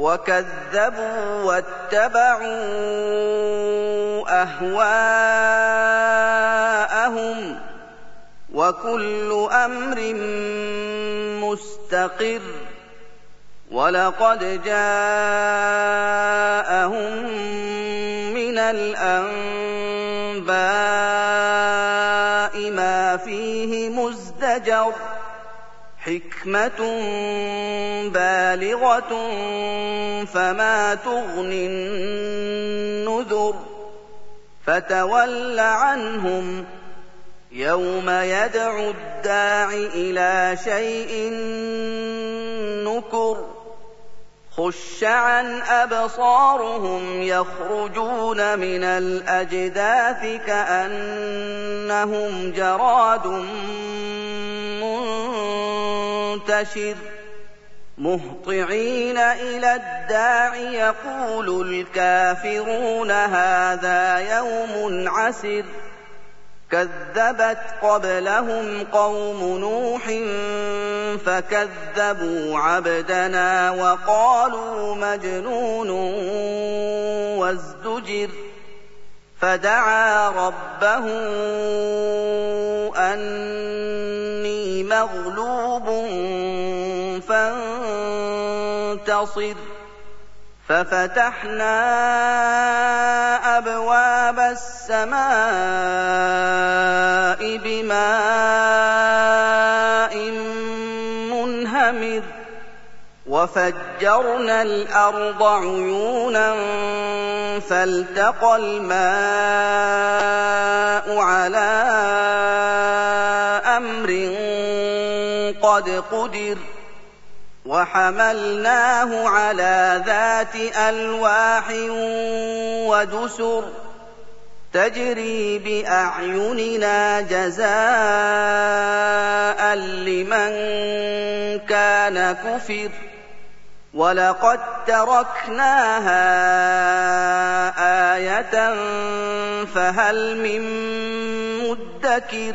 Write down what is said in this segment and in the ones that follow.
وكذبوا واتبعوا أهواءهم وكل أمر مستقر ولقد جاءهم من الأنباء ما فيه مزدجر حكمة بالغة فما تغني النذر فتول عنهم يوم يدعو الداع إلى شيء نكر خش عن أبصارهم يخرجون من الأجداث كأنهم جراد منتشر. مهطعين إلى الداع يقول الكافرون هذا يوم عسر. كذبت قبلهم قوم نوح فكذبوا عبدنا وقالوا مجنون وازدجر. فدعا ربه أني مغلوب فانتصر ففتحنا أبواب السماء بماء منهمر وفجرنا الأرض عيونا فالتقى الماء قد قدر وحملناه على ذات ألواح ودسر تجري بأعيننا جزاء لمن كان كفر ولقد تركناها آية فهل من مدكر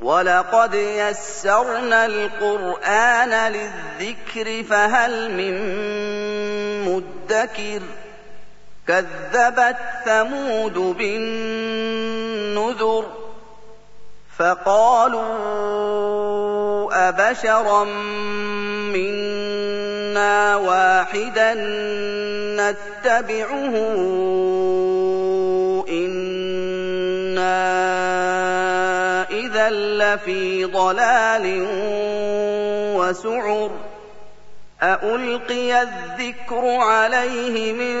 ولقد يسرنا القرآن للذكر فهل من مدكر كذبت ثمود بالنذر فقالوا أبشرا منا واحدا نتبعه إذا لفي ضلال وسعر أألقي الذكر عليه من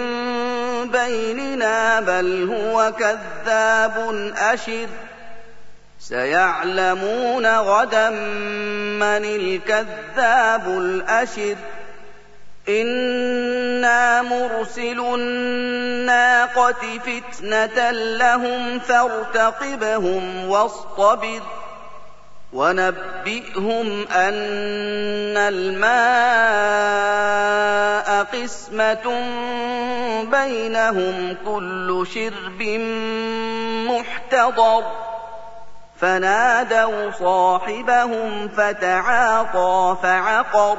بيننا بل هو كذاب أشر سيعلمون غدا من الكذاب الأشر إنا مرسل الناقة فتنة لهم فارتقبهم واصطبر ونبئهم أن الماء قسمة بينهم كل شرب محتضر فنادوا صاحبهم فتعاطى فعقر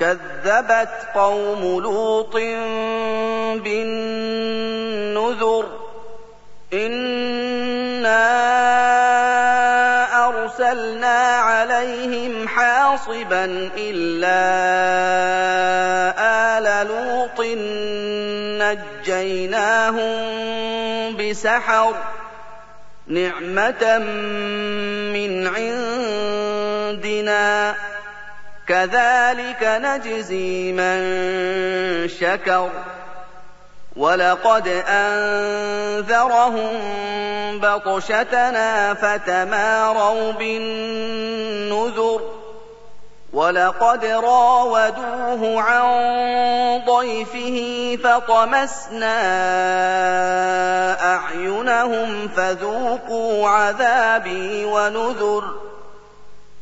كذبت قوم لوط بالنذر إنا أرسلنا عليهم حاصبا إلا آل لوط نجيناهم بسحر نعمة من عندنا كذلك نجزي من شكر. ولقد أنذرهم بطشتنا فتماروا بالنذر. ولقد راودوه عن ضيفه فطمسنا أعينهم فذوقوا عذابي ونذر.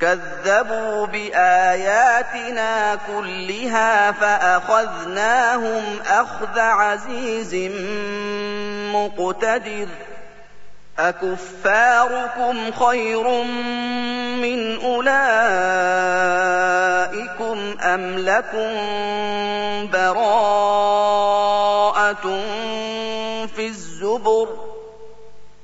كذبوا بآياتنا كلها فأخذناهم أخذ عزيز مقتدر. أكفاركم خير من أولئكم أم لكم براءة في الزبر؟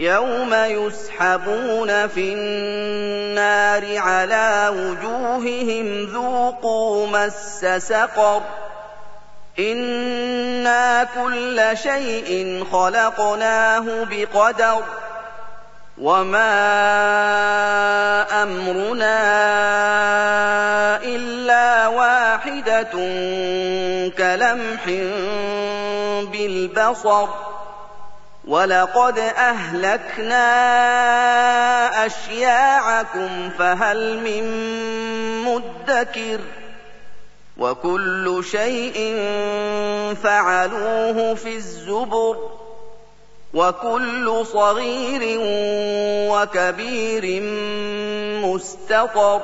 يوم يسحبون في النار على وجوههم ذوقوا مس سقر أنا كل شيء خلقناه بقدر وما امرنا الا واحدة كلمح بالبصر وَلَقَدْ أَهْلَكْنَا أَشْيَاعَكُمْ فَهَلْ مِن مُّدَّكِرٍ وَكُلُّ شَيْءٍ فَعَلُوهُ فِي الزُّبُرِ وَكُلُّ صَغِيرٍ وَكَبِيرٍ مُّسْتَطَرٌ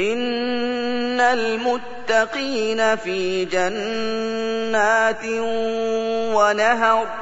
إِنَّ الْمُتَّقِينَ فِي جَنَّاتٍ وَنَهَرٍ